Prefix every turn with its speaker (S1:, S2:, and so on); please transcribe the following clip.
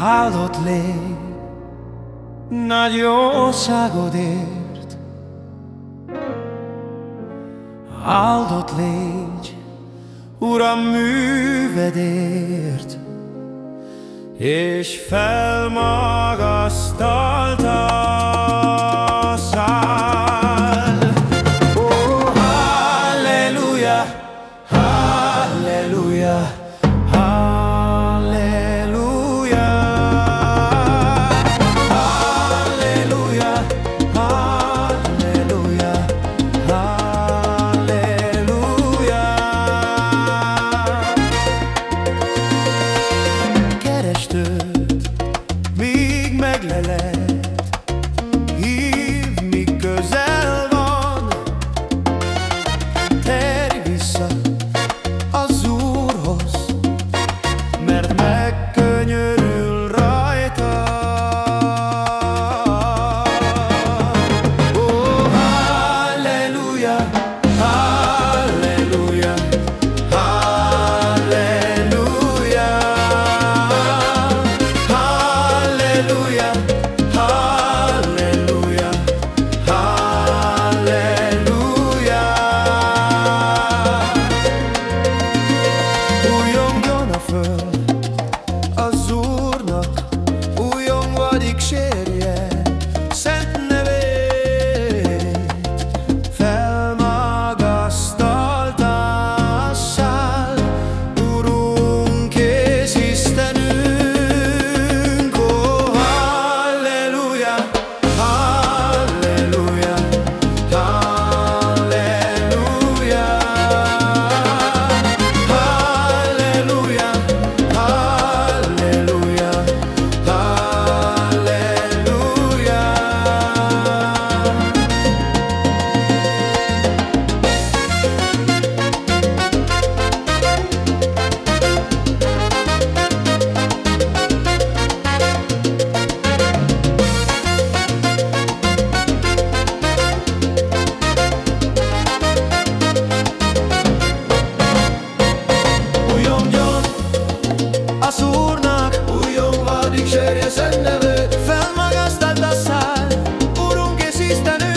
S1: Áldott légy nagy jóságodért, Áldott légy, Uram, művedért, és felmagasztalta élet Hív, közel van. Térj vissza az Úrhoz Mert megkönyörül rajta. Ó, oh, halleluja! Az szúrnak. Újjon vádik serje szent nevét Felmagasztald a szár Urunk és Istenünk